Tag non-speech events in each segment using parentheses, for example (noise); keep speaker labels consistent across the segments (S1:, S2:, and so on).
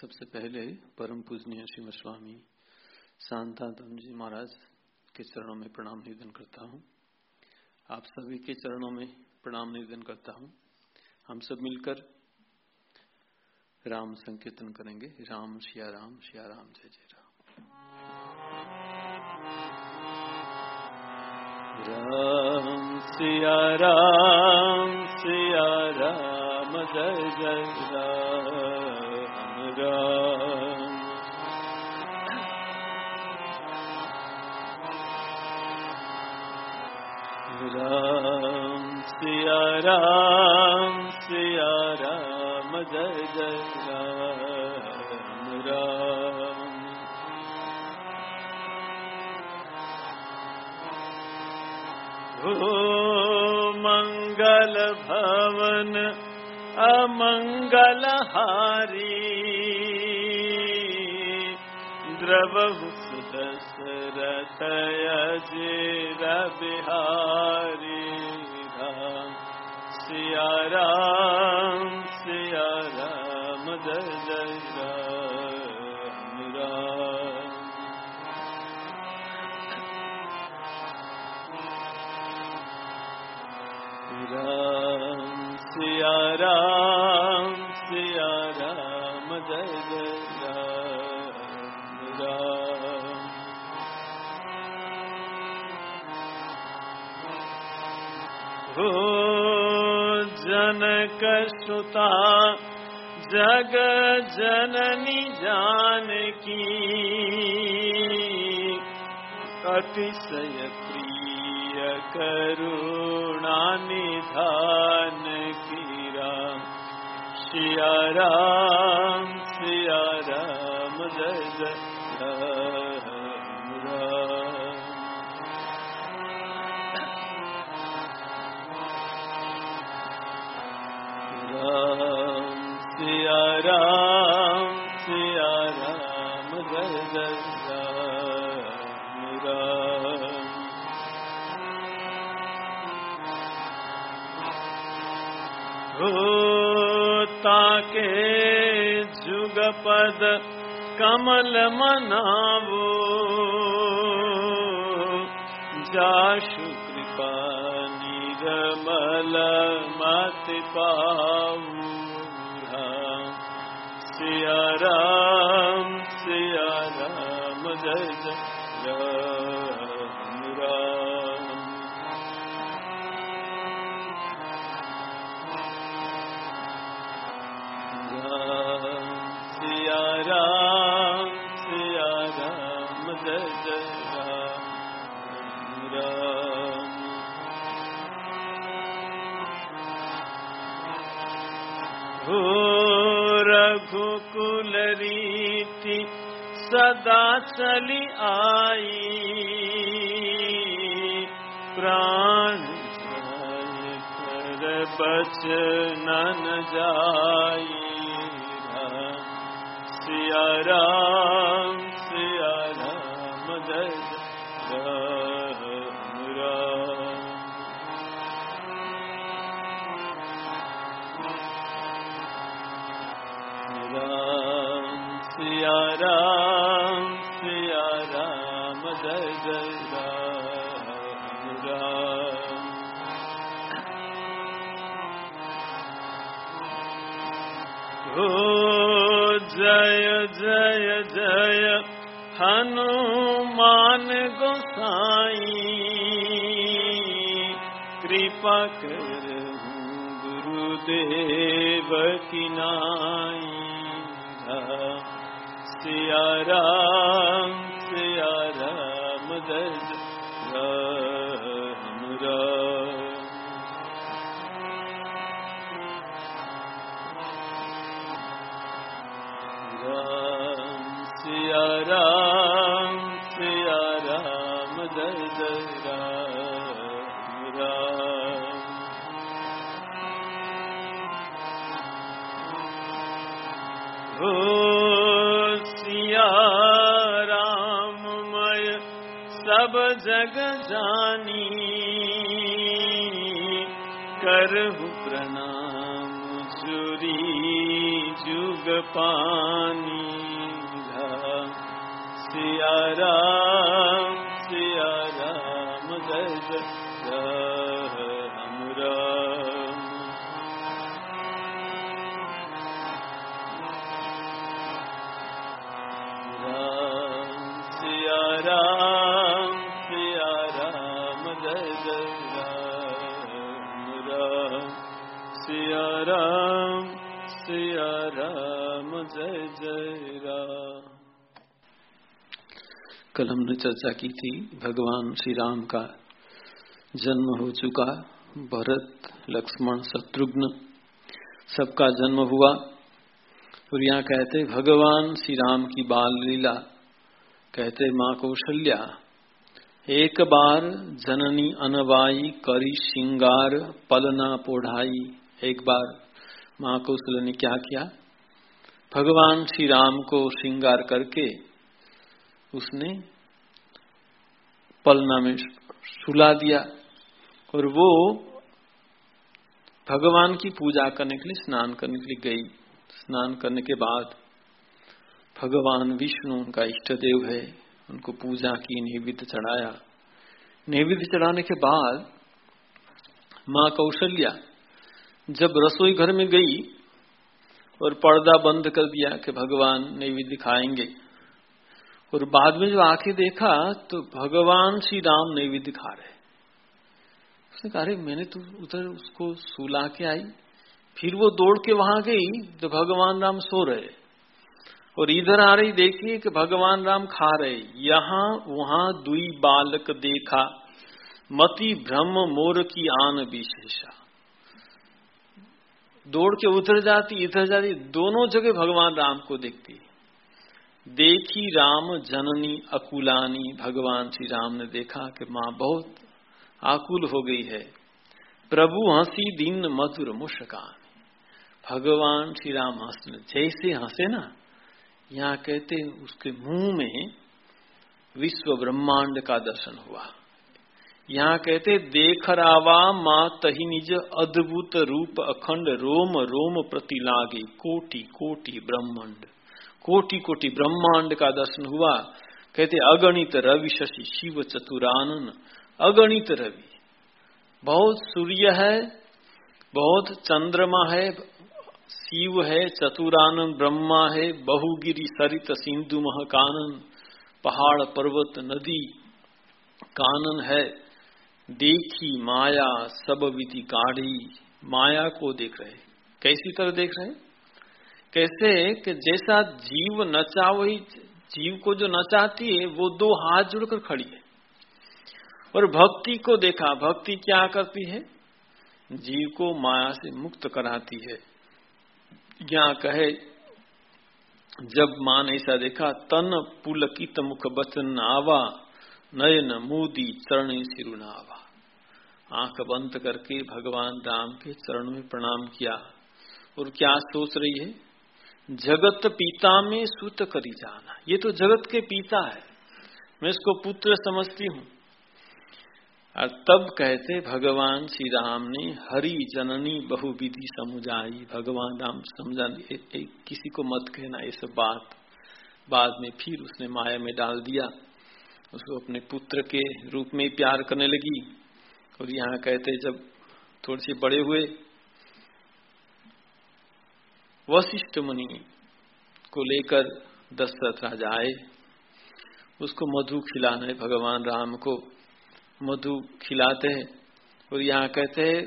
S1: सबसे पहले परम पूजनीय श्रीमद स्वामी शांतादम जी महाराज के चरणों में प्रणाम निवेदन करता हूँ। आप सभी के चरणों में प्रणाम निवेदन करता हूँ। हम सब मिलकर राम संकीर्तन करेंगे। राम, श्या राम, शिया राम, जय जय राम। राम सिया राम सिया राम, जय जय राम। राम सिया राम सिया राम जय जय राम राम। ओ मंगल भवन अमंगल हारी द्रवहु सुदशरथ अजीर बिहारी राम सिया राम सिया राम जय जय राम राम राम सिया राम हो जनक सुता, जग जननी जानकी। अतिशय प्रिय करुणा निधान की राम सिया राम सिया राम, जय जय हो ताके जुगपद कमल मनावो। जाशु कृपा निर्मल मत पाऊ राम सिया राम सिया राम, जय जय राम। रघुकुल रीति सदा चली आई। प्राण कर बचनन जाई। सिया राम सिया राम जय हनुमान गोसाई कृपा कर गुरुदेव की नाई। सिया राम सिया राम जय जग जानी करहु प्रणाम जुरी जुग पानी सिया कल हमने चर्चा की थी, भगवान श्री राम का जन्म हो चुका, भरत, लक्ष्मण, शत्रुघ्न, सबका जन्म हुआ। और यहाँ कहते, भगवान श्री राम की बाल लीला। कहते, माँ कौशल्या, एक बार जननी अनवाई करी श्रृंगार, पलना पोढ़ाई। एक बार माँ कौशल ने क्या किया? भगवान श्री राम को श्रृंगार करके उसने पलना में सुला दिया और वो भगवान की पूजा करने के लिए, स्नान करने के लिए गई। स्नान करने के बाद भगवान विष्णु, उनका इष्ट देव है, उनको पूजा की, नैवेद्य चढ़ाया। नैवेद्य चढ़ाने के बाद माँ कौशल्या जब रसोई घर में गई और पर्दा बंद कर दिया कि भगवान नैवेद्य खाएँगे और बाद में जब आके देखा तो भगवान श्री राम नैवेद्य खा रहे। उसने कहा, अरे, मैंने तो उधर उसको सुला के आई। फिर वो दौड़ के वहाँ गई तो भगवान राम सो रहे। और इधर आ रही, देखिए कि भगवान राम खा रहे। यहाँ, वहाँ दुई बालक देखा। मति ब्रह्म मोर की आन विशेषा। दौड़ के उधर जाती इधर जाती, दोनों जगह भगवान राम को देखती। देखी राम जननी अकुलानी, भगवान श्री राम ने देखा कि माँ बहुत आकुल हो गई है। प्रभु हँसी दिन मधुर मुस्कान। भगवान श्री राम हंसने, जैसे हंसे ना, यहाँ कहते उसके मुँह में विश्व ब्रह्मांड का दर्शन हुआ। यहाँ कहते देख रावा माँ तही निज अद्भुत रूप अखंड रोम रोम प्रति लागे कोटि कोटि ब्रह्मांड। कोटि कोटि ब्रह्मांड का दर्शन हुआ। कहते, अगणित रवि शशि शिव चतुरानन, अगणित रवि। बहुत सूर्य है, बहुत चंद्रमा है, शिव है, चतुरानन, ब्रह्मा है, बहुगिरी सरित सिंधु महकानन, पहाड़, पर्वत, नदी, कानन है। देखी माया सब विधि काढ़ी, माया को देख रहे। कैसी तरह देख रहे? कैसे कि जैसा जीव नचा वही जीव को जो नचाती है, वो दो हाथ जुड़कर खड़ी है। और भक्ति को देखा, भक्ति क्या करती है? जीव को माया से मुक्त कराती है। यहाँ कहे, जब माँ ने ऐसा देखा, तन पुलकित मुख बचन आवा नयन मोदी चरण सिरुनावा। आँख बंद करके भगवान राम के चरण में प्रणाम किया। और क्या सोच रही है? जगत पिता में सुत करी जाना। ये तो जगत के पिता है। मैं इसको पुत्र समझती हूँ। और तब कहते भगवान श्री राम ने हरि जननी बहुविधि समुझाई। भगवान राम समझा किसी को मत कहना, ये सब बात बाद में फिर उसने माया में डाल दिया। उसको अपने पुत्र के रूप में प्यार करने लगी और यहाँ कहते जब थोड़े से बड़े हुए, वशिष्ठ मुनि को लेकर दशरथ राजा आए। उसको मधु खिलाना है, भगवान राम को मधु खिलाते हैं और यहाँ कहते हैं,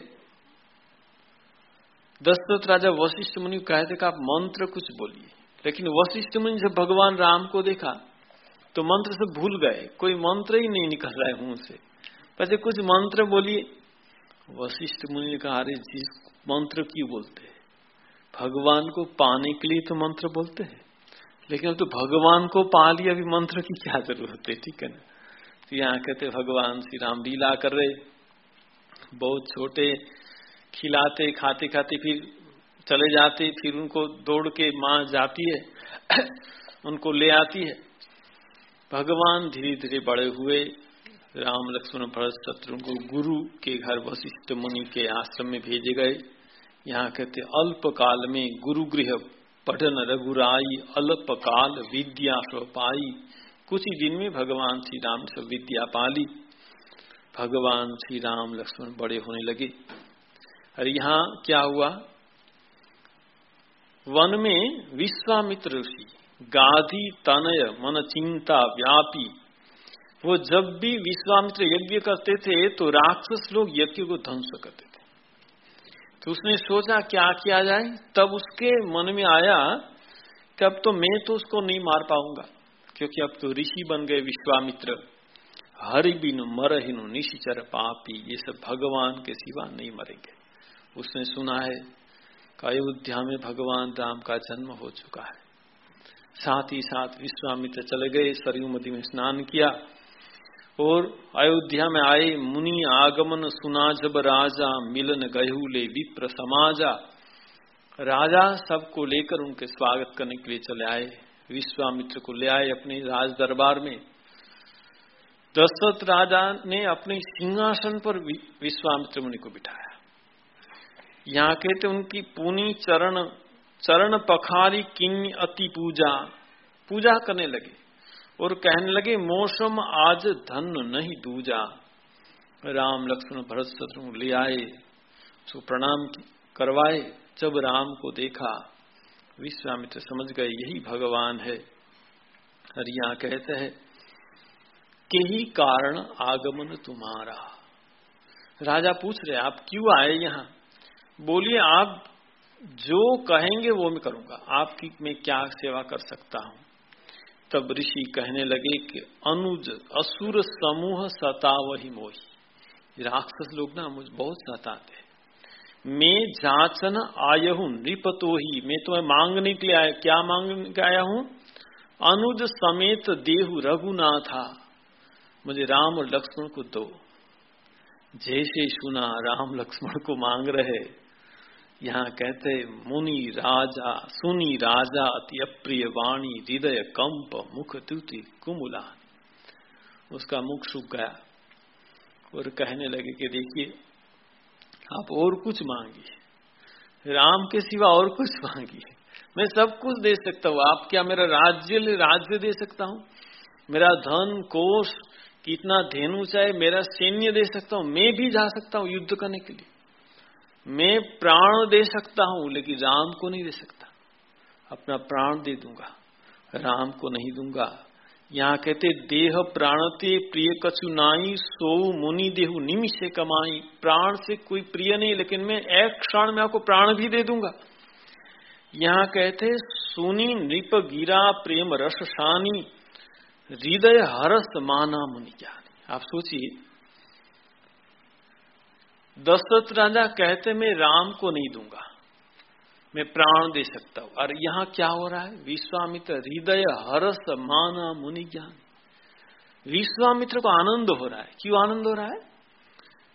S1: दशरथ राजा वशिष्ठ मुनि कहते कि आप मंत्र कुछ बोलिए। लेकिन वशिष्ठ मुनि जब भगवान राम को देखा तो मंत्र से भूल गए। कोई मंत्र ही नहीं निकल रहा है मुँह से। पहले कुछ मंत्र बोलिए। वशिष्ठ मुनि ने कहा, अरे जिस मंत्र क्यों बोलते हैं, भगवान को पाने के लिए तो मंत्र बोलते हैं। लेकिन अब तो भगवान को पा लिया, अभी मंत्र की क्या ज़रूरत है, ठीक है ना? तो यहाँ कहते, भगवान श्री राम लीला कर रहे, बहुत छोटे, खिलाते, खाते खाते फिर चले जाते, फिर उनको दौड़ के माँ जाती है, (clears throat) उनको ले आती है। भगवान धीरे धीरे बड़े हुए। राम लक्ष्मण भरत शत्रु को गुरु के घर वशिष्ठ मुनि के आश्रम में भेजे गए। यहाँ कहते, अल्प काल में गुरु गृह पठन रघुराई, अल्प काल विद्या पाई कुछ ही दिन में भगवान श्री राम से विद्या पाली। भगवान श्री राम लक्ष्मण बड़े होने लगे। और यहाँ क्या हुआ? वन में विश्वामित्र ऋषि गाधी तनय मन चिंता व्यापी। वो जब भी विश्वामित्र यज्ञ करते थे तो राक्षस लोग यज्ञ को ध्वंस करते थे। तो उसने सोचा, क्या किया जाए? तब उसके मन में आया कि अब तो मैं तो उसको नहीं मार पाऊँगा, क्योंकि अब तो ऋषि बन गए विश्वामित्र। हरि बिनु मरहिनु निशिचर पापी, ये सब भगवान के सिवा नहीं मरेंगे। उसने सुना है अयोध्या में भगवान राम का जन्म हो चुका है। साथ ही साथ विश्वामित्र चले गए, सरयू नदी में स्नान किया। और अयोध्या में आए, मुनि आगमन सुना जब राजा मिलन गहुले विप्र समाजा। राजा सबको लेकर उनके स्वागत करने के लिए चले आए। विश्वामित्र को ले आए अपने राज दरबार में। दशरथ राजा ने अपने सिंहासन पर विश्वामित्र मुनि को बिठाया। यहाँ कहते उनकी पुनी चरण चरण पखारी किंग अति पूजा। पूजा करने लगे और कहने लगे मौसम आज धन नहीं दूजा। राम लक्ष्मण भरत शत्रु ले आए, उसको प्रणाम करवाए, जब राम को देखा, विश्वामित्र समझ गए, यही भगवान है। और यहाँ कहते हैं, के ही कारण आगमन तुम्हारा? राजा पूछ रहे, आप क्यों आए यहाँ? बोलिए, आप जो कहेंगे वो मैं करूँगा। आपकी मैं क्या सेवा कर सकता हूँ? तब ऋषि कहने लगे कि अनुज, असुर समूह सता वही मोही राक्षस लोग ना मुझे बहुत सताते मैं जाचन आय हूँ नृपतो ही मैं तुम्हें मांगने के लिए आया, क्या मांगने के आया हूँ? अनुज समेत देहु रघुनाथा। मुझे राम और लक्ष्मण को दो। जैसे सुना राम लक्ष्मण को मांग रहे यहाँ कहते मुनि राजा, सुनी राजा, अति अप्रिय वाणी, हृदय कंप, मुख तुति कुमुला उसका मुख सूख गया और कहने लगे कि देखिए, आप और कुछ मांगिए राम के सिवा और कुछ मांगिए मैं सब कुछ दे सकता हूँ। आप क्या मेरा राज्य राज्य दे सकता हूँ? मेरा धन, कोष, कितना धेनु चाहे मेरा सैन्य दे सकता हूँ? मैं भी जा सकता हूँ युद्ध करने के लिए। मैं प्राण दे सकता हूँ, लेकिन राम को नहीं दे सकता। अपना प्राण दे दूँगा, राम को नहीं दूँगा। यहाँ कहते, देह प्राणते प्रिय कछु नाई, सो मुनि देहु निमिषे कमाई। प्राण से कोई प्रिय नहीं, लेकिन मैं एक क्षण में आपको प्राण भी दे दूँगा। यहाँ कहते, सुनी नृप गिरा प्रेम रस शानी, हृदय हरस माना मुनि ज्ञानी। आप सोचिए दशरथ राजा कहते, मैं राम को नहीं दूँगा। मैं प्राण दे सकता हूँ। और यहाँ क्या हो रहा है? विश्वामित्र हृदय हरस माना मुनि ज्ञान। विश्वामित्र को आनंद हो रहा है। क्यों आनंद हो रहा है?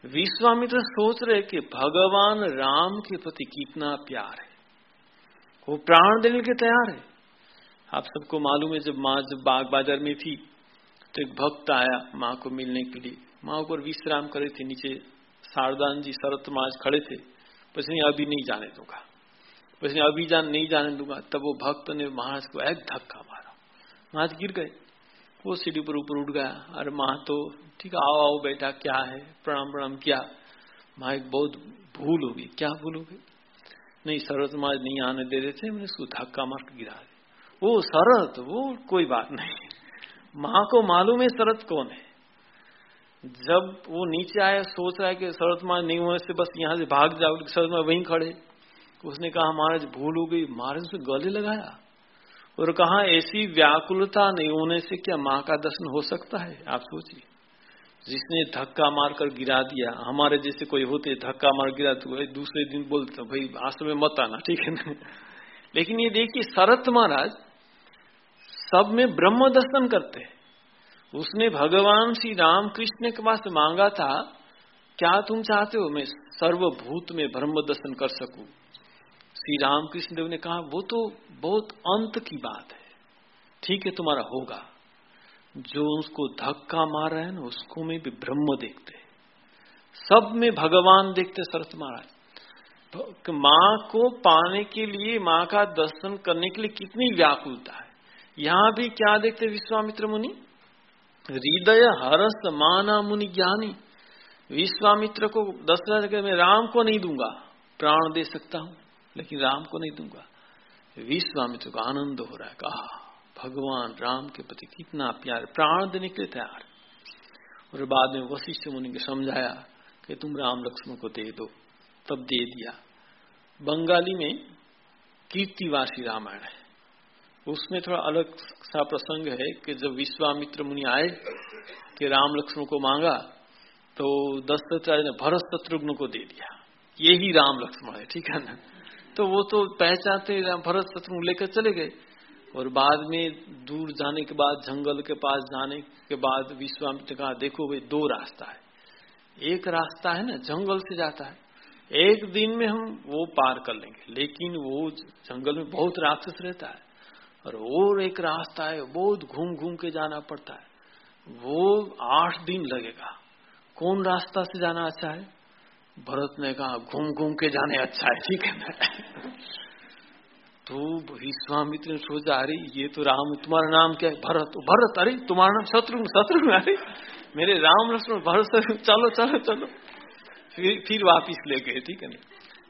S1: विश्वामित्र सोच रहे कि भगवान राम के प्रति कितना प्यार है। वो प्राण देने के तैयार है। आप सबको मालूम है, जब माँ जब बाग बाज़ार में थी तो एक भक्त आया माँ को मिलने के लिए। माँ ऊपर विश्राम करे थे, नीचे शारदान जी शरत माज खड़े थे। नहीं अभी नहीं जाने दूँगा। नहीं अभी जान नहीं जाने दूँगा। तब वो भक्त ने महाराज को एक धक्का मारा। महाराज गिर गए। वो सीढ़ी पर ऊपर उठ गया। अरे माँ तो ठीक है, आओ आओ बेटा, क्या है? प्रणाम प्रणाम, क्या? माँ, एक बहुत भूल होगी क्या भूल होगी नहीं, शरत माज नहीं आने दे रहे थे। मैंने उसको धक्का मार के गिरा दे वो शरत, वो कोई बात नहीं। माँ को मालूम है शरत कौन है। जब वो नीचे आया, सोच रहा है कि शरद मान नहीं होने से बस यहाँ से भाग जाओ शरद मान वहीं खड़े। उसने कहा, महाराज, भूल हो गई। महाराज उसे गले लगाया और कहा, ऐसी व्याकुलता नहीं होने से क्या माँ का दर्शन हो सकता है? आप सोचिए। जिसने धक्का मारकर गिरा दिया, हमारे जैसे कोई होते, धक्का मार गिरा तो दूसरे दिन बोलते भाई, आश्रम में मत आना। ठीक है ना? लेकिन ये देखिए, शरत महाराज सब में ब्रह्म दर्शन करते हैं। उसने भगवान श्री राम कृष्ण के पास मांगा था, क्या तुम चाहते हो मैं सर्वभूत में ब्रह्म दर्शन कर सकूँ? श्री राम कृष्ण देव ने कहा, वो तो बहुत अंत की बात है। ठीक है, तुम्हारा होगा। जो उसको धक्का मार रहे हैं ना, उसको में भी ब्रह्म देखते सब में भगवान देखते शरत महाराज। तो माँ को पाने के लिए, माँ का दर्शन करने के लिए कितनी व्याकुलता है। यहाँ भी क्या देखते विश्वामित्र मुनि? हृदय हरस माना मुनि ज्ञानी। विश्वामित्र को दशरथ के मैं राम को नहीं दूँगा। प्राण दे सकता हूँ, लेकिन राम को नहीं दूँगा। विश्वामित्र को आनंद हो रहा है। कहा, भगवान राम के प्रति कितना प्यार। प्राण देने के लिए तैयार। और बाद में वशिष्ठ मुनि को समझाया कि तुम राम लक्ष्मण को दे दो। तब दे दिया। बंगाली में कीर्तिवासी रामायण है। उसमें थोड़ा अलग सा प्रसंग है कि जब विश्वामित्र मुनि आए कि राम लक्ष्मण को मांगा तो दशरथ ने भरत शत्रुघ्न को दे दिया। यही राम लक्ष्मण है, ठीक है ना? तो वो तो पहचानते भरत शत्रुघ्न लेकर चले गए। और बाद में दूर जाने के बाद, जंगल के पास जाने के बाद विश्वामित्र कहा, देखो भाई, दो रास्ता है। एक रास्ता है ना, जंगल से जाता है। एक दिन में हम वो पार कर लेंगे। लेकिन वो जंगल में बहुत राक्षस रहता है। और और एक रास्ता है, बहुत घूम घूम के जाना पड़ता है। वो आठ दिन लगेगा। कौन रास्ता से जाना अच्छा है? भरत ने कहा, घूम घूम के जाने अच्छा है, ठीक है तो विश्वामित्र ने सोचा, अरे, ये तो राम, तुम्हारा नाम क्या है? भरत। भरत, अरे, तुम्हारा नाम शत्रु शत्रु, अरे, मेरे राम लक्ष्मण भरत चलो चलो चलो। फिर फिर वापिस ले गए, ठीक है ना?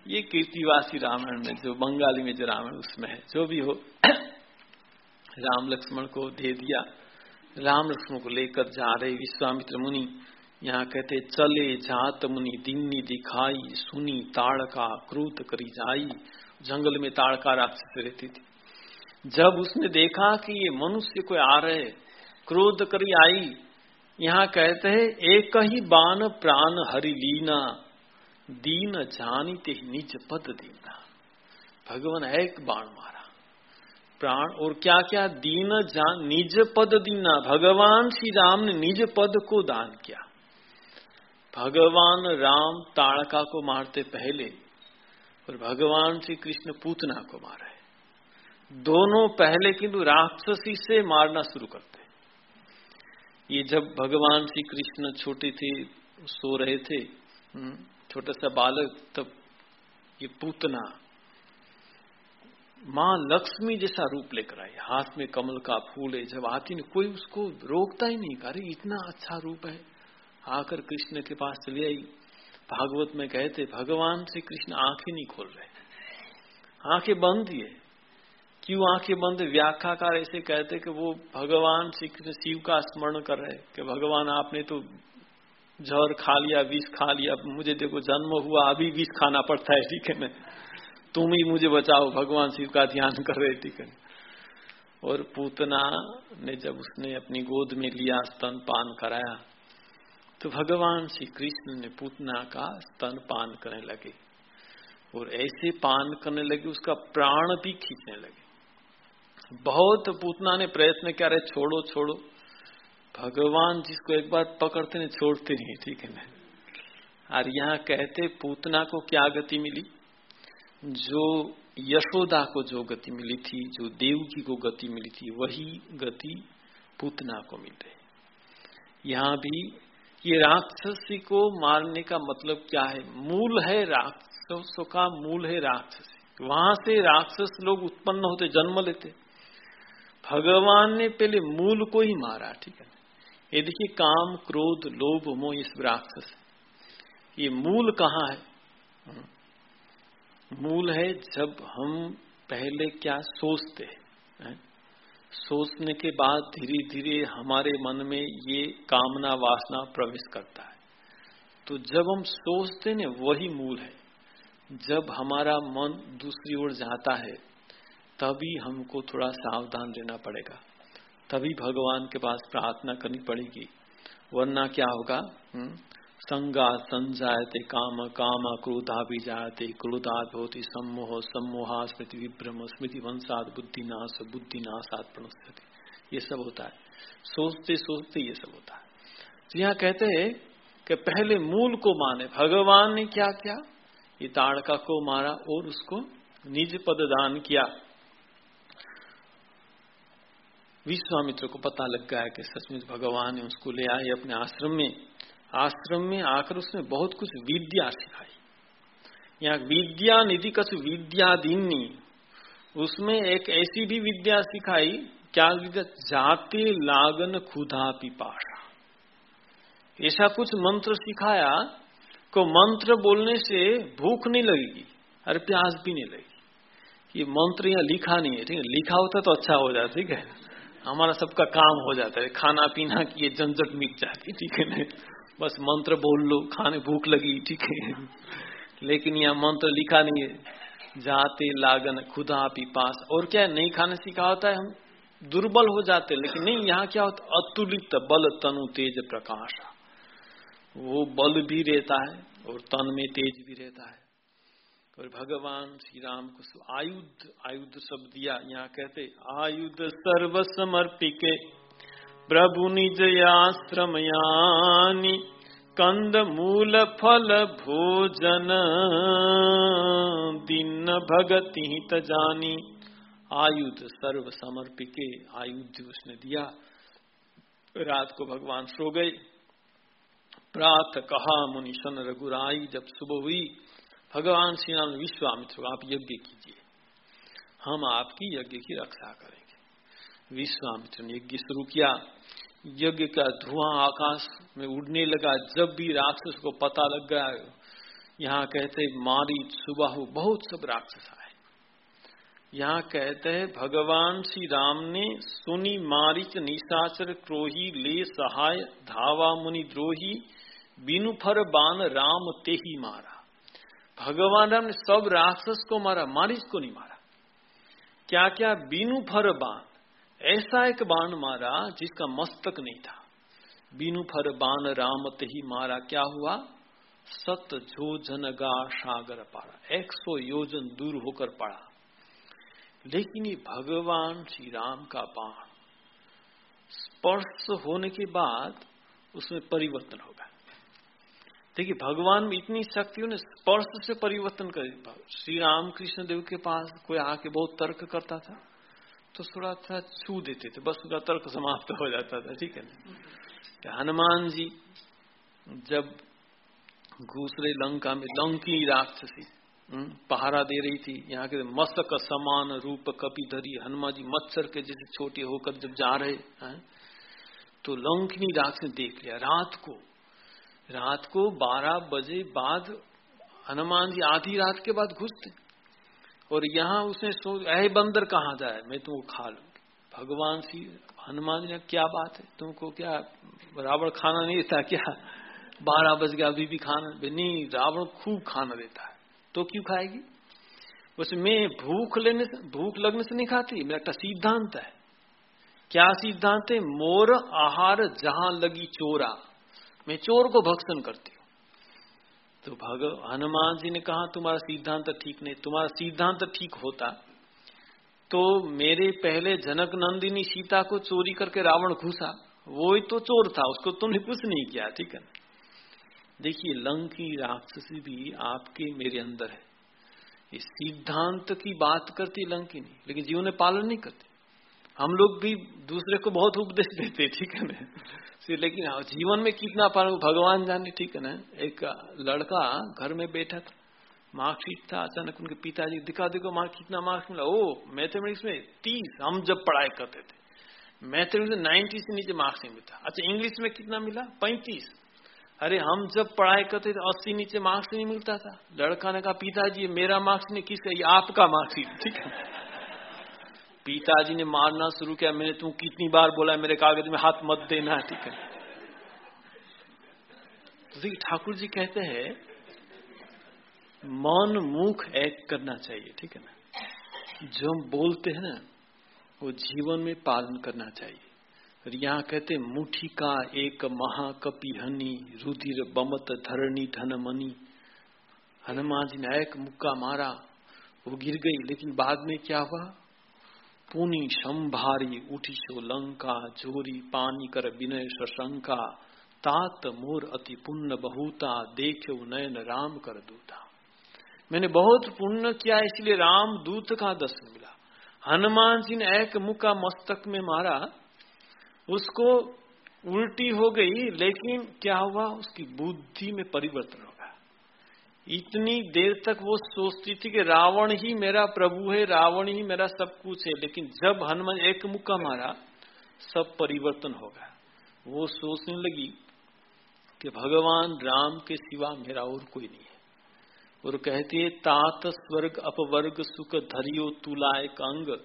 S1: ये कीर्तिवासी रामायण में, जो बंगाली में जो रामायण, उसमें है, जो भी हो। राम लक्ष्मण को दे दिया। राम लक्ष्मण को लेकर जा रहे विश्वामित्र मुनि। यहाँ कहते, चले जात मुनि, दिन्नी दिखाई, सुनी ताड़का क्रूत करी जाई। जंगल में ताड़का राक्षस रहती थी। जब उसने देखा कि ये मनुष्य कोई आ रहे, क्रोध करी आई। यहाँ कहते हैं, एक ही बान प्राण हरि लीना, दीन जानी ते निज पद दीना। भगवान एक बाण मारा। प्राण और क्या क्या दीन जान निज पद दीना। भगवान श्री राम ने निज पद को दान किया। भगवान राम ताड़का को मारते पहले और भगवान श्री कृष्ण पूतना को मारे। दोनों पहले किंतु राक्षसी से मारना शुरू करते। ये जब भगवान श्री कृष्ण छोटे थे सो रहे थे हम्म, छोटा सा बालक तब ये पूतना माँ लक्ष्मी जैसा रूप लेकर आई। हाथ में कमल का फूल है, जब आती न कोई उसको रोकता ही नहीं अरे इतना अच्छा रूप है। आकर कृष्ण के पास चले आई। भागवत में कहते भगवान से कृष्ण आँखें नहीं खोल रहे आँखें बंद ही है। क्यों आँखें बंद व्याख्याकार ऐसे कहते कि वो भगवान श्री कृष्ण शिव का स्मरण कर रहे कि भगवान, आपने तो जहर खा लिया, विष खा लिया, मुझे देखो, जन्म हुआ, अभी विष खाना पड़ता है, ठीक है ना तुम ही मुझे बचाओ, भगवान शिव का ध्यान कर रहे ठीक है और पूतना ने जब उसने अपनी गोद में लिया, स्तन पान कराया तो भगवान श्री कृष्ण ने पूतना का स्तन पान करने लगे। और ऐसे पान करने लगे, उसका प्राण भी खींचने लगे। बहुत पूतना ने प्रयत्न किया रहे छोड़ो छोड़ो। भगवान जिसको एक बार पकड़ते नहीं, छोड़ते नहीं, ठीक है ना? और यहाँ कहते, पूतना को क्या गति मिली? जो यशोदा को जो गति मिली थी, जो देवकी को गति मिली थी, वही गति पूतना को मिल। रही यहाँ भी ये राक्षसी को मारने का मतलब क्या है? मूल है राक्षसों का मूल है राक्षसी। वहाँ से राक्षस लोग उत्पन्न होते, जन्म लेते। भगवान ने पहले मूल को ही मारा, ठीक है? ये देखिए, काम, क्रोध, लोभ, मोह, इस राक्षस। ये मूल कहाँ है। मूल है जब हम पहले क्या सोचते हैं। सोचने के बाद धीरे धीरे हमारे मन में ये कामना वासना प्रवेश करता है। तो जब हम सोचते हैं, वही मूल है। जब हमारा मन दूसरी ओर जाता है, तभी हमको थोड़ा सावधान लेना पड़ेगा। तभी भगवान के पास प्रार्थना करनी पड़ेगी। वरना क्या होगा? हुँ? संगा संजायते, काम काम क्रोधा भी जायते क्रोधा होती सम्मोह सम्मोहा स्मृति विभ्रम, स्मृति वंशात बुद्धिनाश बुद्धिनाशात प्रणस्थिति ये सब होता है। सोचते सोचते ये सब होता है। तो यहाँ कहते हैं कि पहले मूल को माने। भगवान ने क्या किया? ये ताड़का को मारा और उसको निज पद दान किया। विश्वामित्र को पता लग गया कि सचमुच भगवान ने उसको ले आए अपने आश्रम में। आश्रम में आकर उसने बहुत कुछ विद्या सिखाई। यहाँ विद्या निधि कस विद्या दिनी उसमें एक ऐसी भी विद्या सिखाई, क्या विद्या? जाते लागन खुदा पिपाशा ऐसा कुछ मंत्र सिखाया, को मंत्र बोलने से भूख नहीं लगेगी, अरे प्यास भी नहीं लगेगी। ये मंत्र यहाँ लिखा नहीं है, ठीक है? लिखा होता तो अच्छा हो जाता, ठीक है? हमारा सबका काम हो जाता है खाना पीना की ये झंझट मिट जाती, ठीक है? बस मंत्र बोल लो, खाने भूख लगी, ठीक है। लेकिन यहाँ मंत्र लिखा नहीं है। जाते लागन खुदा पास। और क्या है? नहीं खाने सिखा होता है? हम दुर्बल हो जाते लेकिन नहीं, यहाँ क्या होता अतुलित बल तनु तेज प्रकाश। वो बल भी रहता है और तन में तेज भी रहता है। और भगवान श्री राम को आयुध आयुध शब्द दिया। यहाँ कहते आयुध सर्व समर्पिके प्रभु निज आश्रमयानी कंद मूल फल भोजन दिन भगति हित जानी आयुध सर्व समर्पिके आयुध उसने दिया। रात को भगवान सो गए। प्रात कहा मुनि सन रघुराई, जब सुबह हुई, भगवान श्री राम विश्वामित्र आप यज्ञ कीजिए। हम आपकी यज्ञ की रक्षा करेंगे विश्वामित्र ने यज्ञ शुरू किया यज्ञ का धुआँ आकाश में उड़ने लगा। जब भी राक्षस को पता लग गया, यहाँ कहते मारी सुबह बहुत सब राक्षस आए। यहाँ कहते हैं, भगवान श्री राम ने सुनी मारिच निशाचर क्रोही ले सहाय धावा मुनि द्रोही, बिनु फर बान राम ते ही मारा। भगवान राम ने सब राक्षस को मारा मारिच को नहीं मारा। क्या क्या बिनु फर बान। ऐसा एक बाण मारा जिसका मस्तक नहीं था। बीनू फर बाण रामत ही मारा। क्या हुआ? सत जो जनगा सागर पारा एक सौ योजन दूर होकर पड़ा। लेकिन ये भगवान श्री राम का बाण। स्पर्श होने के बाद उसमें परिवर्तन होगा। देखिए, भगवान में इतनी शक्ति ने स्पर्श से परिवर्तन कर। श्री राम कृष्ण देव के पास कोई आके बहुत तर्क करता था। तो थोड़ा सा छू देते थे। बस उसका तर्क समाप्त हो जाता था ठीक है ना? हनुमान जी जब घूसरे लंका में लंकी राक्षसी हम्म, पहारा दे रही थी यहाँ के मस्तक समान रूप कपिधरी हनुमान जी मच्छर के जैसे छोटे होकर जब जा रहे हैं तो लंकिनी राक्षस देख लिया। रात को रात को 12 बजे बाद हनुमान जी आधी रात के बाद घुसते। और यहाँ उसने सोच, ऐ बंदर कहाँ जाए? मैं तुमको खा लूँगी। भगवान सी, हनुमान जी क्या बात है? तुमको क्या, रावण खाना नहीं देता क्या? बारह बज गया, अभी भी खाना नहीं, रावण खूब खाना देता है। तो क्यों खाएगी? उसमें भूख लेने से, भूख लगने से नहीं खाती, मेरा सिद्धांत है। क्या सिद्धांत है? मोर आहार जहाँ लगी चोरा। मैं चोर को भक्षण करती तो भग हनुमान जी ने कहा, तुम्हारा सिद्धांत ठीक नहीं, तुम्हारा सिद्धांत ठीक होता। तो मेरे पहले जनक नंदिनी सीता को चोरी करके रावण घुसा। वो ही तो चोर था, उसको तुमने कुछ नहीं किया, ठीक है? देखिए, लंकी राक्षसी भी आपके मेरे अंदर है। ये सिद्धांत की बात करती लंकी नहीं लेकिन जीवन में पालन नहीं करते। हम लोग भी दूसरे को बहुत उपदेश देते ठीक है? ना लेकिन हाँ, जीवन में कितना पार भगवान जाने ठीक है ना? एक लड़का घर में बैठा था मार्कशीट था अचानक उनके पिताजी दिखा देखो मार्क कितना मार्क्स मिला। ओ मैथमेटिक्स में तीस हम जब पढ़ाई करते थे मैथमेटिक्स में नाइन्टी से नीचे मार्क्स नहीं मिलता। अच्छा इंग्लिश में कितना मिला? पैंतीस। अरे हम जब पढ़ाई करते थे अस्सी नीचे मार्क्स नहीं मिलता था। लड़का ने कहा पिताजी मेरा मार्क्स नहीं किसका? ये आपका मार्क्सिट ठीक है पिताजी ने मारना शुरू किया, मैंने तुम कितनी बार बोला है, मेरे कागज़ में हाथ मत देना, ठीक है? तो देखिए, ठाकुर जी कहते हैं, मन मुख एक करना चाहिए, ठीक है ना? जो हम बोलते हैं ना, वो जीवन में पालन करना चाहिए। और यहाँ कहते मुठी का एक महाकपि हनी, रुधिर बमत धरणी धन मनी हनुमान जी ने एक मुक्का मारा, वो गिर गई, लेकिन बाद में क्या हुआ? पुनि संभारी उठी सो लंका, जोरी पानी कर विनय सशंका तात मोर अति पुण्य बहुता देखे नयन राम कर दूता। मैंने बहुत पुण्य किया, इसलिए राम दूत का दर्शन मिला। हनुमान जी ने एक मुका मस्तक में मारा। उसको उल्टी हो गई, लेकिन क्या हुआ? उसकी बुद्धि में परिवर्तन इतनी देर तक वो सोचती थी कि रावण ही मेरा प्रभु है, रावण ही मेरा सब कुछ है। लेकिन जब हनुमान एक मुक्का मारा, सब परिवर्तन हो गया। वो सोचने लगी कि भगवान राम के सिवा मेरा और कोई नहीं है। और कहती है, तात स्वर्ग अपवर्ग सुख धरियो तुलाए कंग।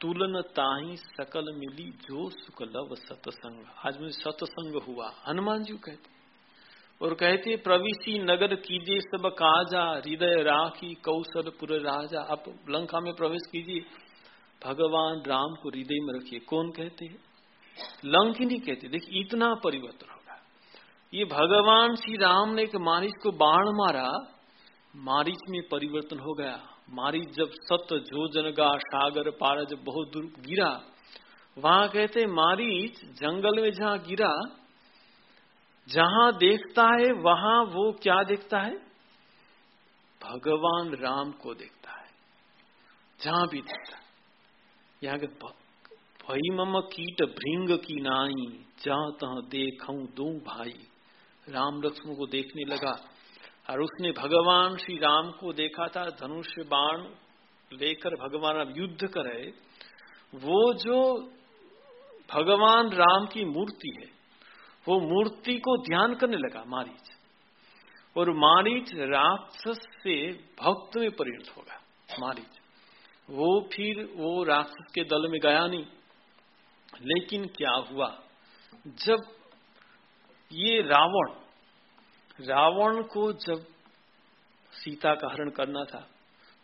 S1: तुलन ताही सकल मिली जो सुख लव सतसंग। आज मुझे सतसंग हुआ। हनुमान जी कहते और कहते प्रविशी नगर कीजिए सब काजा, हृदय राखी कौशलपुर राजा। आप लंका में प्रवेश कीजिए। भगवान राम को हृदय में रखिए। कौन कहते हैं? लंकिनी कहते देखिए, इतना परिवर्तन होगा ये भगवान श्री राम ने एक मारिच को बाण मारा। मारिच में परिवर्तन हो गया। मारिच जब सत जो जनगा सागर पारा जब बहुत दूर गिरा। वहाँ कहते मारिच जंगल में जहाँ गिरा जहाँ देखता है, वहाँ वो क्या देखता है? भगवान राम को देखता है। जहाँ भी देखता है। यहाँ के भई मम कीट भृंग की नाई, जहाँ तह देखूँ दो भाई। राम लक्ष्मण को देखने लगा, और उसने भगवान श्री राम को देखा था, धनुष बाण लेकर भगवान अब युद्ध करे वो जो भगवान राम की मूर्ति है वो मूर्ति को ध्यान करने लगा, मारीच। और मारीच राक्षस से भक्त में परिणत होगा मारीच। वो फिर वो राक्षस के दल में गया नहीं। लेकिन क्या हुआ? जब ये रावण रावण को जब सीता का हरण करना था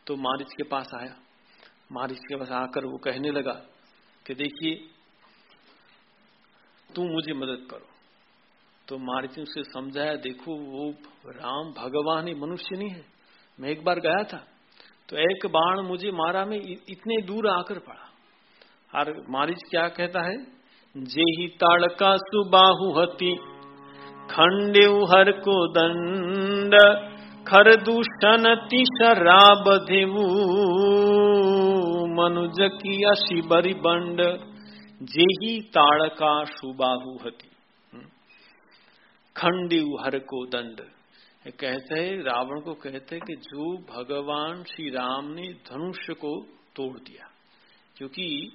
S1: तो मारिच के पास आया। मारिच के पास आकर वो कहने लगा कि देखिए, तुम मुझे मदद करो। तो मारुति उसे समझाया, देखो, वो राम भगवान ही मनुष्य नहीं है। मैं एक बार गया था तो एक बाण मुझे मारा, में इतने दूर आकर पड़ा। और मारिच क्या कहता है? जे ही ताड़का सुबाहु हती, खंडे हर को दंड, खर दूषण शराब देवू मनुज की अशी बरी बंड जे ही ताड़का सुबाहु हती। खंडी हर को दंड। कहते हैं, रावण को कहते हैं कि जो भगवान श्री राम ने धनुष को तोड़ दिया। क्योंकि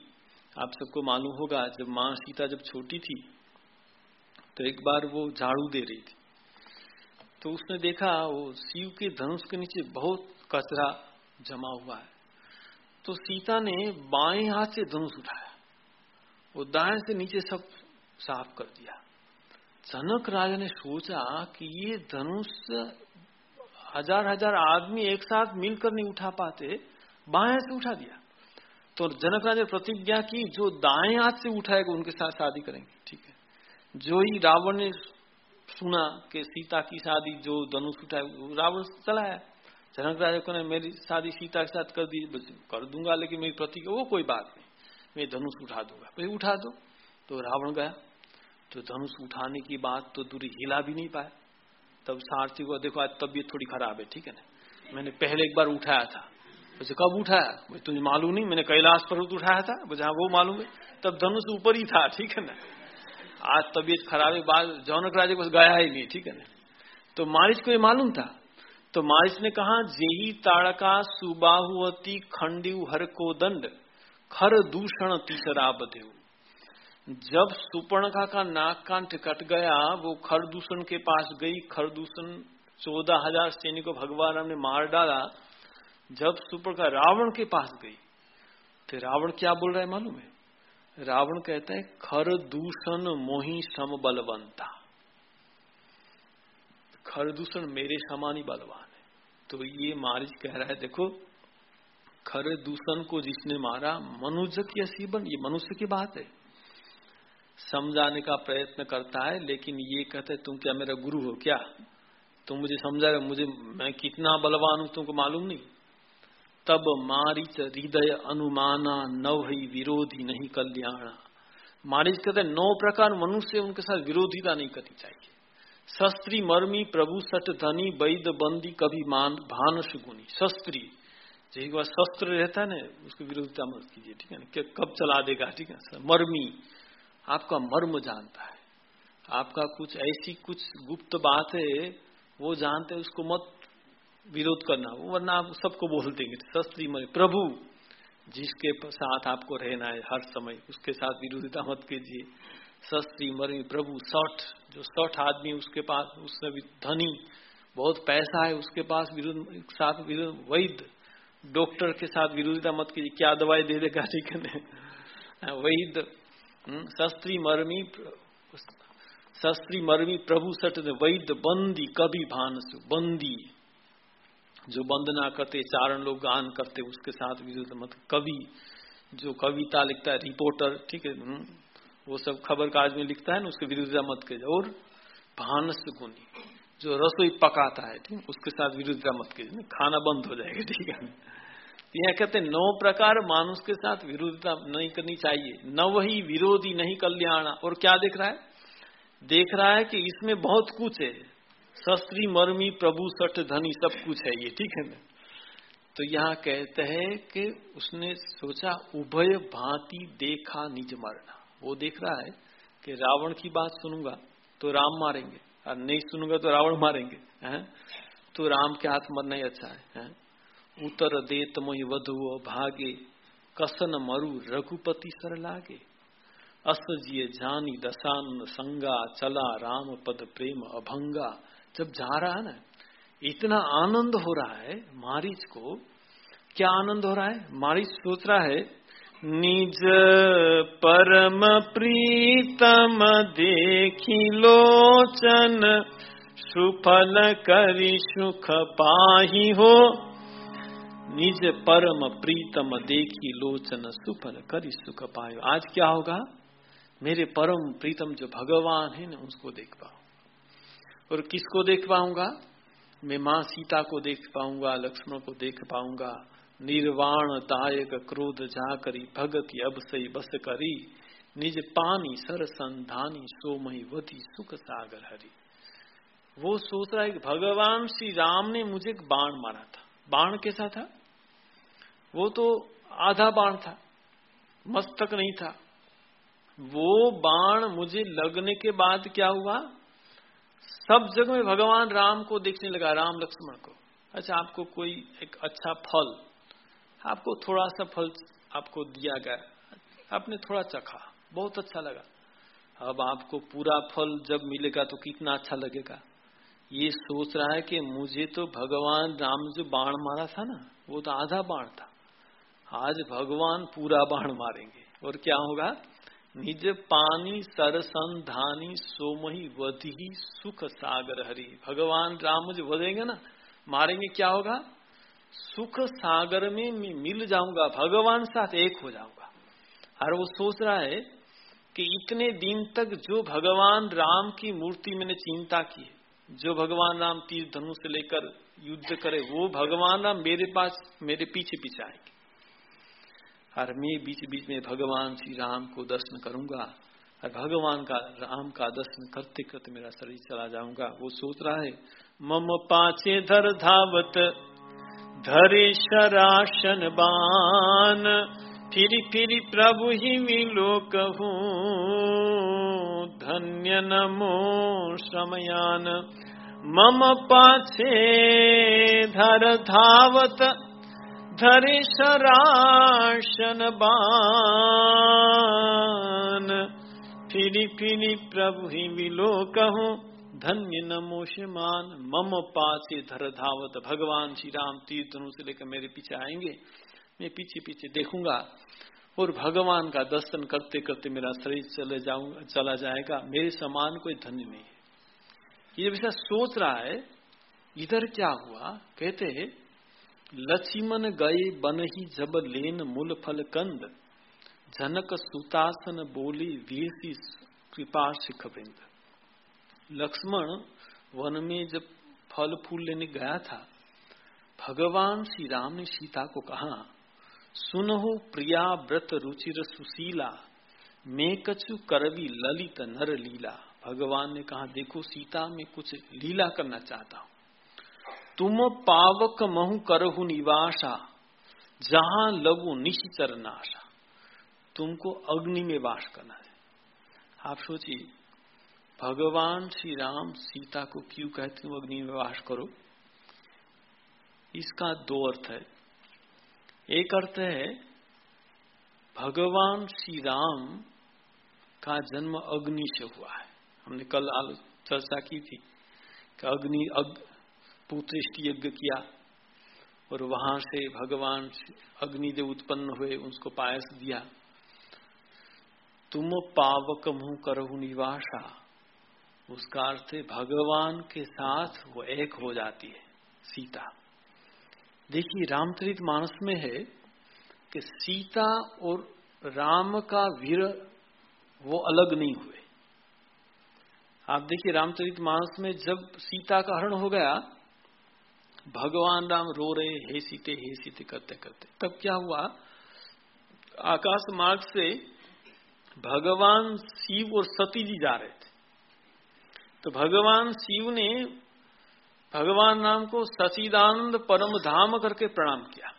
S1: आप सबको मालूम होगा, जब माँ सीता जब छोटी थी तो एक बार वो झाड़ू दे रही थी। तो उसने देखा, वो शिव के धनुष के नीचे बहुत कचरा जमा हुआ है। तो सीता ने बाएँ हाथ से धनुष उठाया। वो दाएँ से नीचे सब साफ़ कर दिया। जनक राजा ने सोचा कि ये धनुष हज़ार हज़ार आदमी एक साथ मिलकर नहीं उठा पाते, बाएँ से उठा दिया। तो जनक राजा प्रतिज्ञा की, जो दाएँ हाथ से उठाएगा उनके साथ शादी करेंगे, ठीक है? जो ही रावण ने सुना कि सीता की शादी, जो धनुष उठाए रावण चलाया। जनक राजा को ने, मेरी शादी सीता के साथ कर दी कर दूँगा, लेकिन मेरी प्रतिज्ञा, वो कोई बात नहीं। मैं धनुष उठा दूँगा। भाई उठा दो। तो रावण गया। तो धनुष उठाने की बात तो दूरी हिला भी नहीं पाया तब सारथी को देखो, आज तबीयत थोड़ी खराब है, ठीक है ना? मैंने पहले एक बार उठाया था। मुझे कब उठाया? तुझे मालूम नहीं, मैंने कैलाश पर्वत उठाया था। मुझे हाँ वो मालूम है। तब धनुष ऊपर ही था, ठीक है ना? आज तबीयत खराब है बाद जौनक राजे को गया ही नहीं, ठीक है ना? तो मारिच को ये मालूम था। तो मारिच ने कहा, जेही ताड़का सुबाहुवती खंडी हर को दंड, खर दूषण तीसरा बधेऊ जब सुपर्णखा का नाक कांट कट गया, वो खरदूषण के पास गई। खरदूषण चौदह हज़ार सैनिकों भगवान राम ने मार डाला। जब सुपर्णखा रावण के पास गई तो रावण क्या बोल रहा है मालूम है? रावण कहता है, खरदूषण मोही सम बलवंता। खरदूषण मेरे समान ही बलवान है। तो ये मारिज कह रहा है, देखो, खरदूषण को जिसने मारा मनुष्य की असीबन ये मनुष्य की बात है। समझाने का प्रयत्न करता है, लेकिन ये कहते तुम क्या मेरा गुरु हो क्या? तुम मुझे समझा मुझे, मैं कितना बलवान हूँ, तुमको मालूम नहीं? तब मारिच हृदय अनुमाना नव ही विरोधी नहीं कल्याण। मारिच कहते नौ प्रकार मनुष्य उनके साथ विरोधिता नहीं करनी चाहिए। शस्त्री मर्मी, प्रभु सट धनी वैद बंदी, कभी मान भानस गुनी। शस्त्री बात शस्त्र रहता है ना, उसकी विरोधिता मत कीजिए, ठीक है ना? कब चला देगा, ठीक है? मर्मी आपका मर्म जानता है। आपका कुछ ऐसी कुछ गुप्त बात है वो जानते उसको मत विरोध करना। वरना आप सबको बोल देंगे शस्त्री मरे प्रभु, जिसके साथ आपको रहना है हर समय, उसके साथ विरोधिता मत कीजिए। शस्त्री मरे प्रभु, सठ, जो सठ आदमी उसके पास उसने धनी, बहुत पैसा है, उसके पास विरोध, साथ विरोध वैध डॉक्टर के साथ विरोधिता मत कीजिए, क्या दवाई दे देगा, ठीक है वैध शस्त्री मर्मी शस्त्री मर्मी प्रभु सट वैद्य बंदी कवि भानस बंदी। जो वंदना करते चारण लोग गान करते उसके साथ विरुद्ध मत कवि। जो कविता लिखता है रिपोर्टर ठीक है हम्म, वो सब खबर काज में लिखता है ना उसके विरुद्ध मत के और भानस गुनी जो रसोई पकाता है ठीक उसके साथ विरुद्ध मत के खाना बंद हो जाएगा ठीक है। यह कहते हैं नौ प्रकार मानुष के साथ विरोधता नहीं करनी चाहिए। न वही विरोधी नहीं कल्याण। और क्या देख रहा है? देख रहा है कि इसमें बहुत कुछ है। शस्त्री मर्मी प्रभु सठ धनी सब कुछ है ये ठीक है ना? तो यहाँ कहते हैं कि उसने सोचा उभय भांति देखा निज मरना वो देख रहा है कि रावण की बात सुनूँगा तो राम मारेंगे। और नहीं सुनूँगा तो रावण मारेंगे है? तो राम के हाथ मरना ही अच्छा है, है? उतर देत मोहि वधु भागे, कसन मरु रघुपति सर लागे। अस जिये जानी दशान संगा, चला राम पद प्रेम अभंगा। जब जा रहा है ना, इतना आनंद हो रहा है मारिच को। क्या आनंद हो रहा है? मारिच सोच रहा है, निज परम प्रीतम देखी लोचन, सुफल करी सुख पाही हो। निज परम प्रीतम देखी लोचन सुफल करी सुख पायो। आज क्या होगा? मेरे परम प्रीतम जो भगवान है ना उसको देख पाओ और किसको देख पाऊँगा? मैं माँ सीता को देख पाऊँगा, लक्ष्मण को देख पाऊँगा। निर्वाण दायक क्रोध जाकरी, भगति अब सही बस करी। निज पानी सर संधानी सोमही वधी सुख सागर हरी। वो सोच रहा है कि भगवान श्री राम ने मुझे एक बाण मारा था। बाण कैसा था? वो तो आधा बाण था, मस्तक नहीं था। वो बाण मुझे लगने के बाद क्या हुआ? सब जगह में भगवान राम को देखने लगा, राम लक्ष्मण को। अच्छा आपको कोई एक अच्छा फल, आपको थोड़ा सा फल आपको दिया गया। आपने थोड़ा चखा, बहुत अच्छा लगा। अब आपको पूरा फल जब मिलेगा तो कितना अच्छा लगेगा। ये सोच रहा है कि मुझे तो भगवान राम जो बाण मारा था ना, वो तो आधा बाण था। आज भगवान पूरा बाण मारेंगे। और क्या होगा? निज पानी सरसन धानी सोमही वधी सुख सागर हरी। भगवान राम मुझे वधेंगे ना, मारेंगे क्या होगा? सुख सागर में मिल जाऊँगा, भगवान साथ एक हो जाऊँगा। और वो सोच रहा है कि इतने दिन तक जो भगवान राम की मूर्ति मैंने चिंता की जो भगवान राम तीर धनुष से लेकर युद्ध करे, वो भगवान राम मेरे पास, मेरे पीछे पीछे आएँगे। और मैं बीच बीच में भगवान श्री राम को दर्शन करूँगा और भगवान का, राम का दर्शन करते करते मेरा शरीर चला जाऊँगा। वो सोच रहा है, मम पाचे धर धावत, धरे शराशन बान फिर फिर प्रभु ही मिलो कहू धन्य नमो समयान मम पाछे धर धावत, धरे शराशन बान। फिरी फिरी प्रभु ही मिलो कहूँ धन्य नमो नमोशमान मम पासे धर धावत। भगवान श्री राम तीर्थनों से लेकर मेरे पीछे आएँगे। मैं पीछे पीछे देखूँगा और भगवान का दर्शन करते करते मेरा शरीर चले जाऊँगा, चला जाएगा। मेरे समान कोई धन्य नहीं है। ये विषय सोच रहा है, इधर क्या हुआ? कहते हैं, लक्ष्मण गए बन ही जब लेन मूल फल कंद। जनक सुतासन बोली, वीरसी कृपा शिखबिंद लक्ष्मण वन में जब फल फूल लेने गया था, भगवान श्री राम ने सीता को कहा सुनहो प्रिया व्रत रुचिर सुशीला मैं कछु करवी ललित नर लीला। भगवान ने कहा, देखो सीता, में कुछ लीला करना चाहता हूँ। तुम पावक महु करहु निवासा, जहाँ लगु निश्चर नाशा। तुमको अग्नि में वास करना है। आप सोचिए, भगवान श्री राम सीता को क्यों कहते हो, अग्नि में वास करो? इसका दो अर्थ है। एक अर्थ है, भगवान श्री राम का जन्म अग्नि से हुआ है। हमने कल चर्चा की थी कि अग्नि अग पुत्रिष्टि यज्ञ किया और वहाँ से भगवान अग्निदेव उत्पन्न हुए, उसको पायस दिया। तुम पावक मुँह करहु निवासा। उसका अर्थ भगवान के साथ वो एक हो जाती है, सीता। देखिए, रामचरित मानस में है कि सीता और राम का वीर वो अलग नहीं हुए। आप देखिए, रामचरित मानस में जब सीता का हरण हो गया, भगवान राम रो रहे, हे सीते हे सीते, करते करते। तब क्या हुआ? आकाश मार्ग से भगवान शिव और सती जी जा रहे थे। तो भगवान शिव ने भगवान राम को सचिदानंद परम धाम करके प्रणाम किया।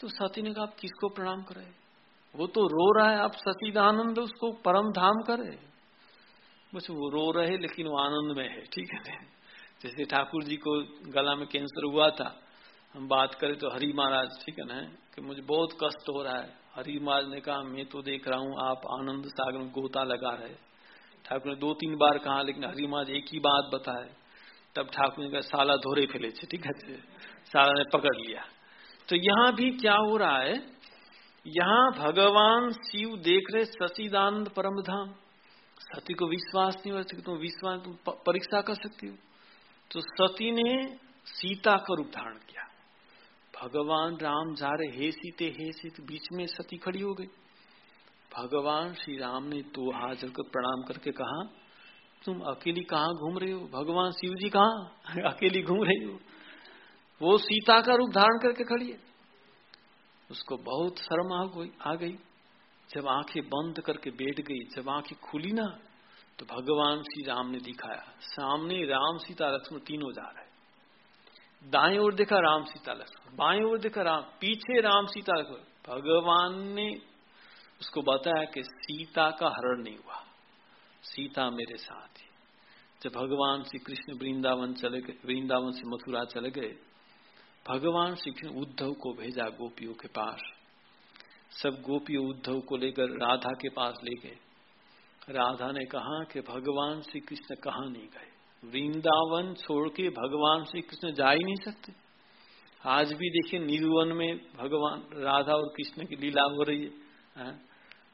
S1: तो सती ने कहा, आप किसको प्रणाम करे? वो तो रो रहा है, आप सचिदानंद उसको परम धाम करे। बस वो रो रहे, लेकिन वो आनंद में है, ठीक है? जैसे ठाकुर जी को गला में कैंसर हुआ था, हम बात करें तो हरि महाराज, ठीक है ना, कि मुझे बहुत कष्ट हो रहा है। हरि महाराज ने कहा, मैं तो देख रहा हूँ, आप आनंद सागर में गोता लगा रहे ठाकुर ने दो तीन बार कहा, लेकिन हरि महाराज एक ही बात बताए तब ठाकुर ने कहा साला धोरे फैले थे, ठीक है? साला ने पकड़ लिया। तो यहाँ भी क्या हो रहा है? यहाँ भगवान शिव देख रहे सचिदानंद परम धाम सती को विश्वास नहीं हो सकती तुम विश्वास तुम परीक्षा कर सकती हो। तो सती ने सीता का रूप धारण किया। भगवान राम जा रहे, हे सीते हे सीते, बीच में सती खड़ी हो गई। भगवान श्री राम ने तो हाजिर कर प्रणाम करके कहा तुम अकेली कहाँ घूम रहे हो? भगवान शिव जी कहा? (laughs) अकेली घूम रही हो। वो सीता का रूप धारण करके खड़ी है। उसको बहुत शर्म आ गई आ गई। जब आँखें बंद करके बैठ गई, जब आँखें खुली ना तो भगवान श्री राम ने दिखाया, सामने राम सीता लक्ष्मण तीनों जा रहे दाएँ ओर देखा राम सीता लक्ष्मण, बाएँ ओर देखा राम, पीछे राम सीता लक्ष्मण। भगवान ने उसको बताया कि सीता का हरण नहीं हुआ। सीता मेरे साथ ही। जब भगवान श्री कृष्ण वृंदावन चले गए, वृंदावन से मथुरा चले गए, भगवान श्री कृष्ण उद्धव को भेजा गोपियों के पास। सब गोपियों उद्धव को लेकर राधा के पास ले गए। राधा ने कहा कि भगवान श्री कृष्ण कहा नहीं गए? वृंदावन छोड़ के भगवान श्री कृष्ण जा ही नहीं सकते। आज भी देखिए निर्वन में भगवान राधा और कृष्ण की लीला हो रही है हाँ?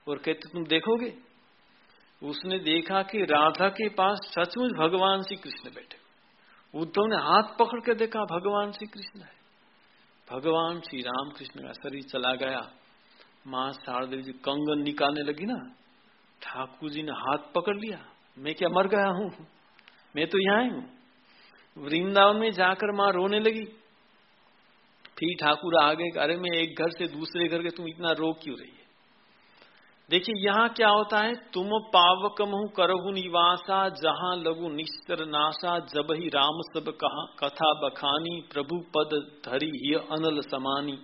S1: और कहते तुम देखोगे? उसने देखा कि राधा के पास सचमुच भगवान श्री कृष्ण बैठे। उद्धव ने हाथ पकड़ के देखा, भगवान श्री कृष्ण है। भगवान श्री राम कृष्ण का शरीर चला गया। माँ शारदेव जी कंगन निकालने लगी ना। ठाकुर जी ने हाथ पकड़ लिया। मैं क्या मर गया हूँ? मैं तो यहाँ हूँ वृंदावन में जाकर माँ रोने लगी। फिर ठाकुर आ गए अरे मैं एक घर से दूसरे घर के तुम इतना रो क्यों रही है? देखिए, यहाँ क्या होता है? तुम पावक मुह करहु निवासा, जहाँ लघु निश्चर नाशा जब ही राम सब कहा, कथा बखानी, प्रभु पद धरी ही अनल समानी।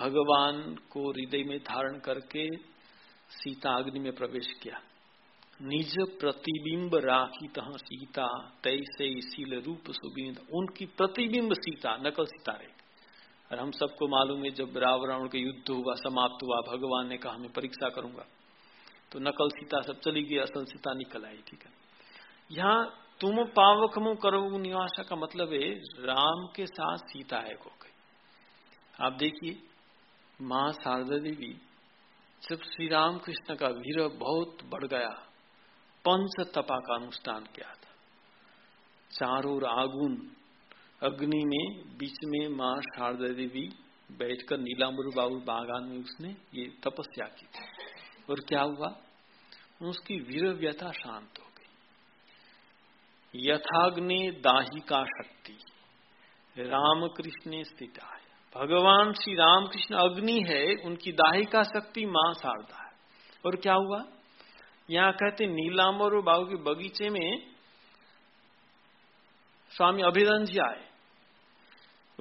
S1: भगवान को हृदय में धारण करके सीता अग्नि में प्रवेश किया। निज प्रतिबिंब राखी तह सीता, तैसे शील रूप सुबिंद उनकी प्रतिबिंब सीता, नकल सीता रहे। और हम सबको मालूम है, जब राव रावण के युद्ध हुआ, समाप्त हुआ, भगवान ने कहा, मैं परीक्षा करूँगा। तो नकल सीता सब चली गई, असल सीता निकल आई, ठीक है। यहाँ, तुम पावक मुँह करो निवासा का मतलब है, राम के साथ सीता है हो गई आप देखिए, माँ शारदा देवी, जब श्री राम कृष्ण का वीर बहुत बढ़ गया पंच तपा का अनुष्ठान किया था। चारों आगुन अग्नि में, बीच में माँ शारदा देवी बैठकर नीलाम्बर बाबू बागान में उसने ये तपस्या की थी। और क्या हुआ? उसकी वीर व्यथा शांत हो गई। यथाग्नि दाही का शक्ति, रामकृष्ण स्थित है भगवान श्री रामकृष्ण अग्नि है, उनकी दाहिका शक्ति माँ शारदा है। और क्या हुआ? यहाँ कहते नीलाम्बर बाबू के बगीचे में स्वामी अभिधन जी आए।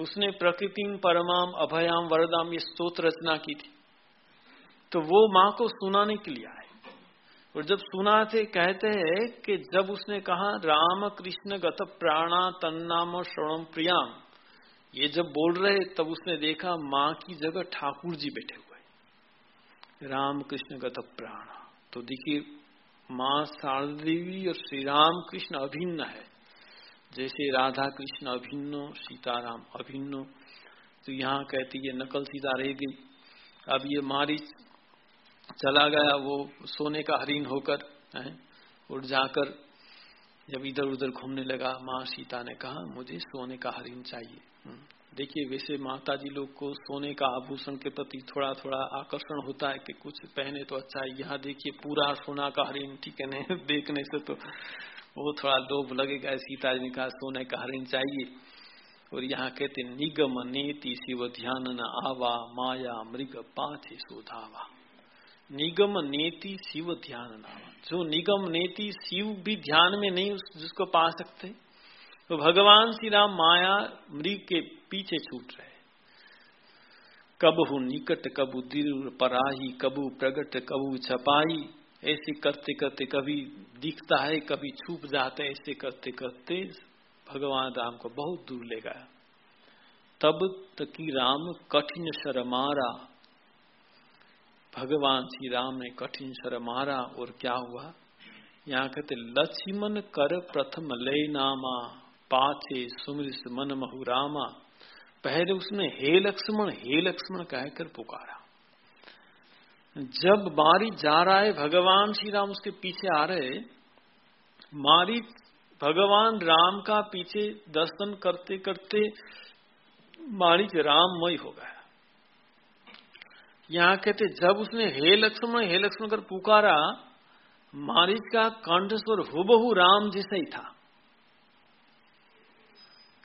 S1: उसने प्रकृति परमाम अभयाम वरदाम ये स्तोत्र रचना की थी। तो वो माँ को सुनाने के लिए आए। और जब सुना थे कहते हैं कि जब उसने कहा राम कृष्ण गत प्राणा तन्नाम श्रवणम प्रियाम ये जब बोल रहे, तब उसने देखा, माँ की जगह ठाकुर जी बैठे हुए राम कृष्ण गत प्राणा। तो देखिए, माँ शारदेवी और श्री राम कृष्ण अभिन्न है। जैसे राधा कृष्ण अभिन्न सीताराम, अभिन्न। तो यहाँ कहती है, नकल सीता रह गई। अब ये मारी चला गया, वो सोने का हरिन होकर उठ जाकर जब इधर उधर घूमने लगा, माँ सीता ने कहा, मुझे सोने का हरिन चाहिए। हम्म। देखिए, वैसे माता जी लोग को सोने का आभूषण के प्रति थोड़ा थोड़ा आकर्षण होता है कि कुछ पहने तो अच्छा है। यहाँ देखिए, पूरा सोना का हरिन ठीक है नहीं (laughs) देखने से तो वो थोड़ा लोभ लगेगा सीता जी ने कहा, सोने का हरिण चाहिए। और यहाँ कहते, निगम नेति शिव ध्यान न आवा, माया मृग पाथे सोधावा निगम नेति शिव ध्यान न आवा। जो निगम नेति शिव भी ध्यान में नहीं, उस, जिसको पा सकते तो भगवान श्री राम माया मृग के पीछे छूट रहे कबहू निकट कबू दिल पराही, कबू प्रगट कबू छपाई ऐसे करते करते कभी दिखता है, कभी छुप जाता है, ऐसे करते करते भगवान राम को बहुत दूर ले गया। तब तकी राम कठिन शर मारा। भगवान श्री राम ने कठिन शर मारा और क्या हुआ? यहाँ कहते, लक्ष्मण कर प्रथम लय नामा, पाछे सुमृस मन महु रामा। पहले उसने हे लक्ष्मण हे लक्ष्मण कहकर पुकारा। जब मारी जा रहा है, भगवान श्री राम उसके पीछे आ रहे मारी भगवान राम का पीछे दर्शन करते करते माणिक राममय हो गया। यहाँ कहते, जब उसने हे लक्ष्मण हे लक्ष्मण कर पुकारा मारिच का कंठस्वर हुबहू राम जैसा ही था।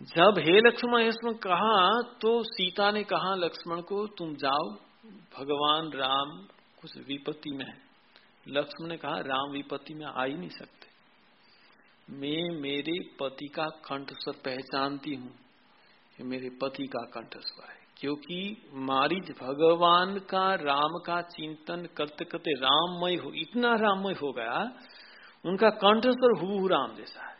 S1: जब हे लक्ष्मण हे लक्ष्मण कहा तो सीता ने कहा, लक्ष्मण को तुम जाओ, भगवान राम कुछ विपत्ति में है। लक्ष्मण ने कहा, राम विपत्ति में आ ही नहीं सकते। मैं मेरे पति का कंठ स्वर पहचानती हूँ। मेरे पति का कंठ स्वर है। क्योंकि मारिज भगवान का, राम का चिंतन करते करते राममय हो, इतना राममय हो गया, उनका कंठ स्वर हु राम जैसा है।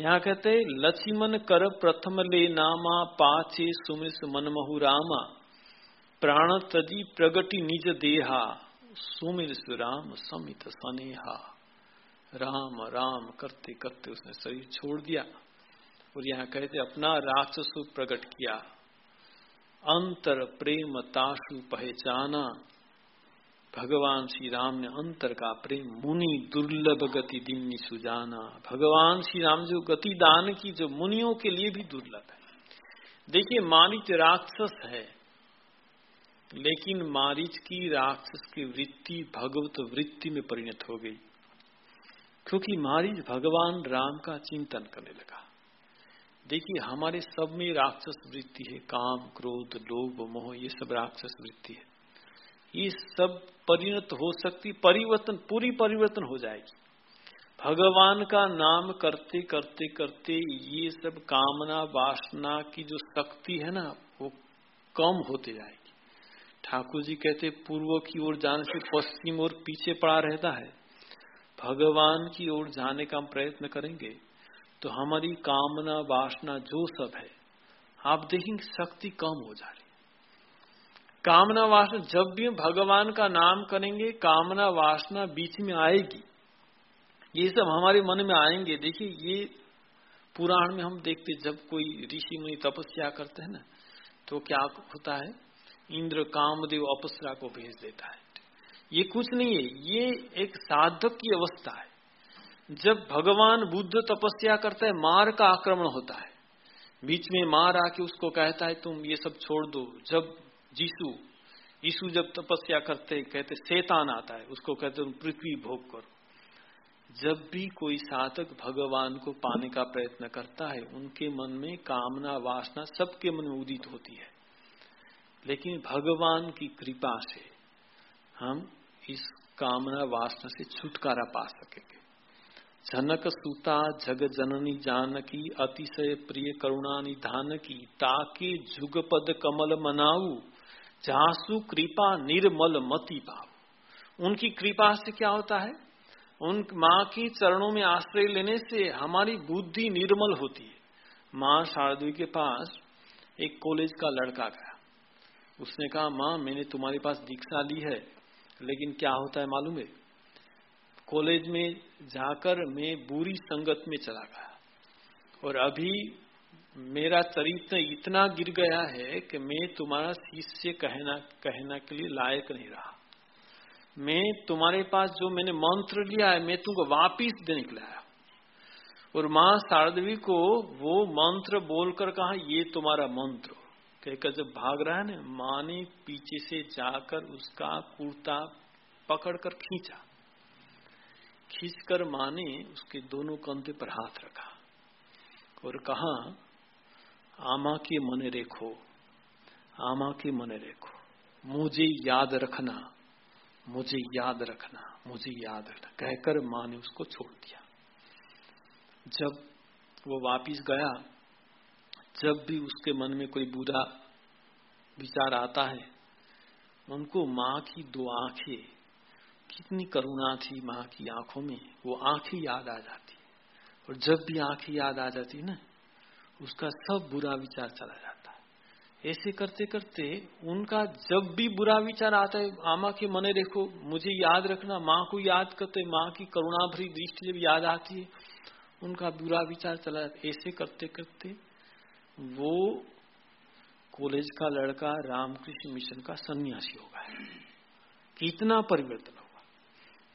S1: यहाँ कहते लक्ष्मण कर प्रथम ले नामा पाचे सुमिस मनमहु रामा। प्राण तजी प्रगति निज देहा, सुमिर राम समित सनेहा। राम राम करते करते उसने शरीर छोड़ दिया और यहाँ कहते अपना राक्षस प्रकट किया। अंतर प्रेम ताशु पहचाना। भगवान श्री राम ने अंतर का प्रेम, मुनि दुर्लभ गति दिन सुजाना। भगवान श्री राम जो गति दान की, जो मुनियों के लिए भी दुर्लभ है। देखिए मारिच राक्षस है लेकिन मारिच की राक्षस की वृत्ति भगवत वृत्ति में परिणत हो गई। क्योंकि मारिच भगवान राम का चिंतन करने लगा। देखिए, हमारे सब में राक्षस वृत्ति है। काम, क्रोध, लोभ, मोह, ये सब राक्षस वृत्ति है। ये सब परिणत हो सकती, परिवर्तन, पूरी परिवर्तन हो जाएगी। भगवान का नाम करते करते करते ये सब कामना, वासना की जो शक्ति है ना, वो कम होते जाएगी। ठाकुर जी कहते, पूर्व की ओर जाने से पश्चिम और पीछे पड़ा रहता है। भगवान की ओर जाने का हम प्रयत्न करेंगे। तो हमारी कामना, वासना जो सब है, आप देखेंगे शक्ति कम हो जा रही कामना, वासना, जब भी भगवान का नाम करेंगे, कामना, वासना बीच में आएगी। ये सब हमारे मन में आएँगे। देखिए, ये पुराण में हम देखते, जब कोई ऋषि मुनि तपस्या करते हैं ना तो क्या होता है? इंद्र कामदेव अपसरा को भेज देता है। ये कुछ नहीं है, ये एक साधक की अवस्था है। जब भगवान बुद्ध तपस्या करता है, मार का आक्रमण होता है। बीच में मार आके उसको कहता है, तुम ये सब छोड़ दो। जब जीसु यीशु जब तपस्या करते कहते शैतान आता है। उसको कहते तुम पृथ्वी भोग करो। जब भी कोई साधक भगवान को पाने का प्रयत्न करता है, उनके मन में कामना, वासना सबके मन में उदित होती है। लेकिन भगवान की कृपा से हम इस कामना वासना से छुटकारा पा सकेंगे। जनक सुता जग जननी जानकी, अतिशय प्रिय करुणा निधान की ताके जुगपद कमल मनाऊ, जासु कृपा निर्मल मति भाव उनकी कृपा से क्या होता है? उन माँ की चरणों में आश्रय लेने से हमारी बुद्धि निर्मल होती है। माँ शारदी के पास एक कॉलेज का लड़का गया। उसने कहा, माँ, मैंने तुम्हारे पास दीक्षा ली है, लेकिन क्या होता है मालूम है? कॉलेज में जाकर मैं बुरी संगत में चला गया। और अभी मेरा चरित्र इतना गिर गया है कि मैं तुम्हारा शिष्य कहना कहना के लिए लायक नहीं रहा। मैं तुम्हारे पास जो मैंने मंत्र लिया है, मैं तुमको वापिस देने के लाया और माँ, शारदवी को वो मंत्र बोलकर कहा, ये तुम्हारा मंत्र कहकर जब भाग रहा है ना, माँ ने पीछे से जाकर उसका कुर्ता पकड़कर खींचा। खींचकर माँ ने उसके दोनों कंधे पर हाथ रखा और कहा, आमा के मने रेखो आमा के मने रेखो मुझे याद रखना, मुझे याद रखना, मुझे याद रखना। कहकर माँ ने उसको छोड़ दिया। जब वो वापिस गया जब भी उसके मन में कोई बुरा विचार आता है, उनको माँ की दो आँखें, कितनी करुणा थी माँ की आँखों में, वो आँखें याद आ जाती। और जब भी आँखें याद आ जाती ना, उसका सब बुरा विचार चला जाता। है ऐसे करते करते उनका जब भी बुरा विचार आता है, आमा के मने देखो, मुझे याद रखना, माँ को याद करते, माँ की करुणा भरी दृष्टि जब याद आती है, उनका बुरा विचार चला जाता। ऐसे करते करते वो कॉलेज का लड़का रामकृष्ण मिशन का सन्यासी होगा। कितना परिवर्तन होगा।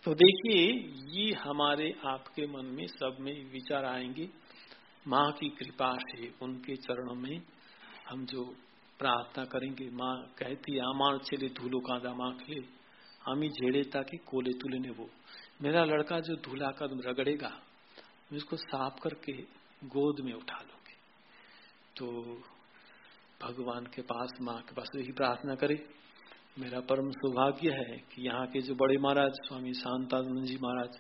S1: तो देखिए, ये हमारे आपके मन में सब में विचार आएँगे। माँ की कृपा से उनके चरणों में हम जो प्रार्थना करेंगे, माँ कहती आमार चले धूलो कादा माँ खिले हम झेड़े ताकि कोले तुले ने वो। मेरा लड़का जो धूला कदम रगड़ेगा, उसको साफ़ करके गोद में उठा लूँगी तो भगवान के पास माँ के पास यही प्रार्थना करे। मेरा परम सौभाग्य है कि यहाँ के जो बड़े महाराज स्वामी शांतानंद जी महाराज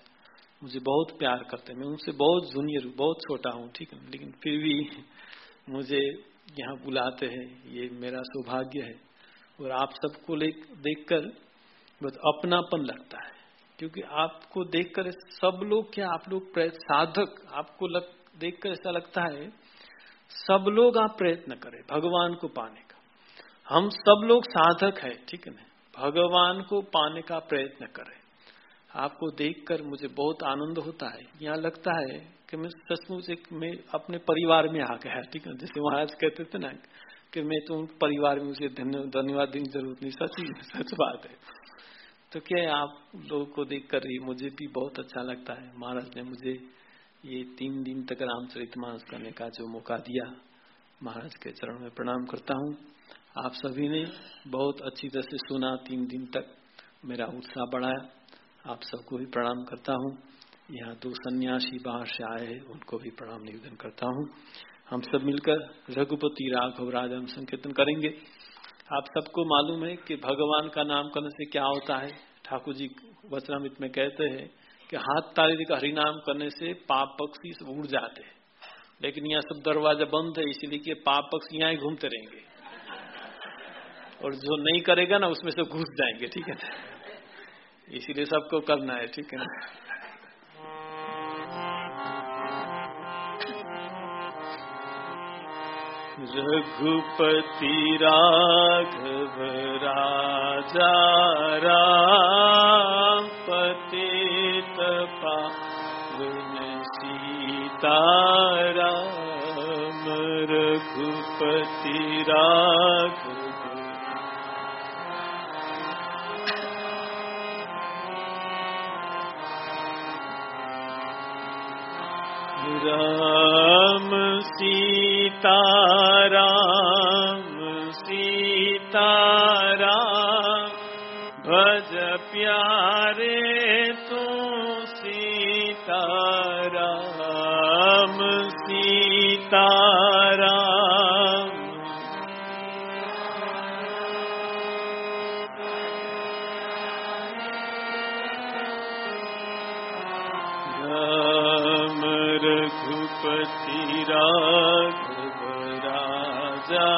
S1: मुझे बहुत प्यार करते हैं। मैं उनसे बहुत जूनियर हूँ बहुत छोटा हूँ ठीक है? लेकिन फिर भी मुझे यहाँ बुलाते हैं। ये मेरा सौभाग्य है। और आप सबको देखकर बस अपनापन लगता है। क्योंकि आपको देखकर सब लोग क्या आप लोग साधक आपको लग, देखकर ऐसा लगता है सब लोग आप प्रयत्न करें भगवान को पाने का। हम सब लोग साधक है, ठीक है भगवान को पाने का प्रयत्न करें। आपको देखकर मुझे बहुत आनंद होता है। यहाँ लगता है कि मैं सचमुच एक मैं अपने परिवार में आ गया, ठीक है जैसे महाराज कहते थे ना कि मैं तो परिवार में मुझे धन्यवाद देने ज़रूरत नहीं, सच ही, सच बात है। तो क्या आप लोगों को देख कर मुझे भी बहुत अच्छा लगता है। महाराज ने मुझे ये तीन दिन तक रामचरित मानस करने का जो मौका दिया महाराज के चरण में प्रणाम करता हूँ। आप सभी ने बहुत अच्छी तरह से सुना तीन दिन तक मेरा उत्साह बढ़ाया। आप सबको भी प्रणाम करता हूँ। यहाँ दो सन्यासी बाहर से आए हैं, उनको भी प्रणाम निवेदन करता हूँ। हम सब मिलकर रघुपति, राघव, राज हम संकीर्तन करेंगे। आप सबको मालूम है कि भगवान का नाम करने से क्या होता है। ठाकुर जी वचनामित में कहते हैं कि हाथ ताली का हरिनाम करने से पाप पक्षी उड़ जाते हैं। लेकिन यहाँ सब दरवाज़ा बंद है, इसीलिए कि पाप पक्षी यहाँ ही घूमते रहेंगे। और जो नहीं करेगा ना, उसमें से घुस जाएँगे, ठीक है इसीलिए सबको करना है, ठीक है ना? रघुपति राघव राजा राम। सीता राम रघुपति राघव। राम सीता राम सीता भज प्यारे सीता राम राम रघुपति राघव राजा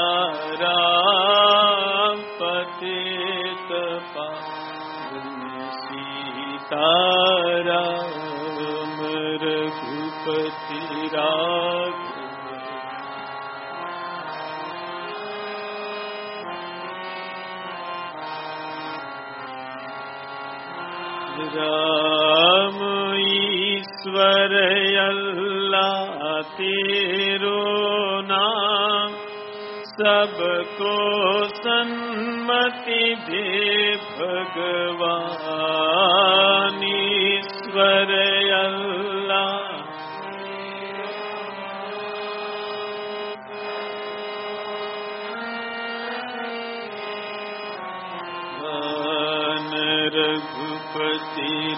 S1: राम पतित पावन सीता राम रघुपति राघव राम ईश्वर अल्लाह तेरो नाम सबको सन्मति दे भगवान ईश्वर।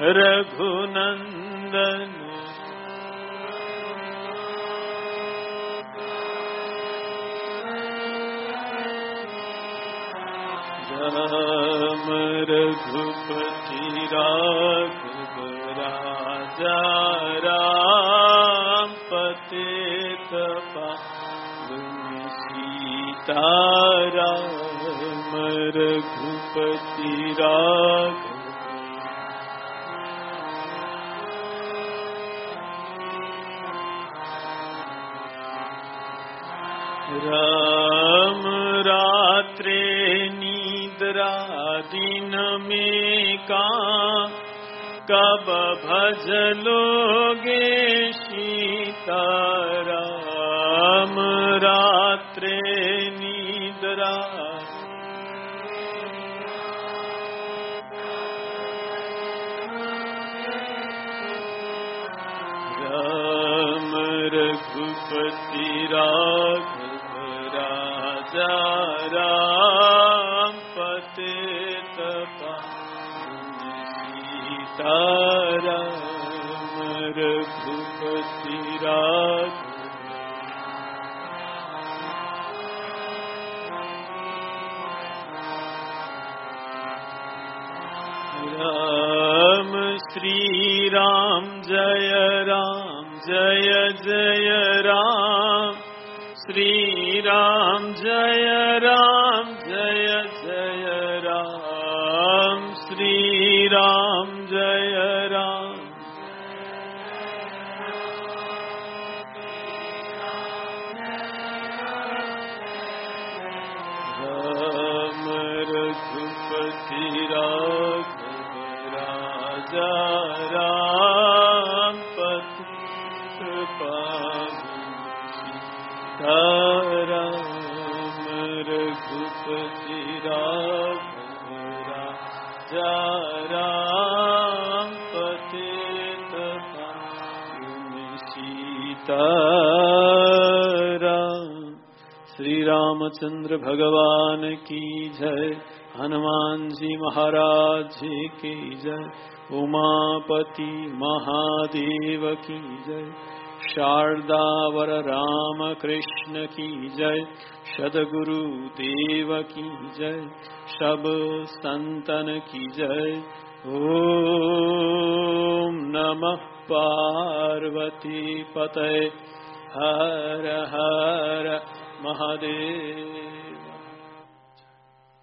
S1: रघुनंदन। राम रघुपति राघव राजा राम पतित सीता राम रघुपति राघव राम रात्रे निद्रा दिन में का कब भजलोगे सीता राम रघुपति राघव राम रामचंद्र भगवान की जय, हनुमान जी महाराज जी की जय, उमापति महादेव की जय, शारदावर राम कृष्ण की जय, सदगुरु देव की जय, सब संतन की जय। ओम नमः पार्वती पतये, हर हर महादेव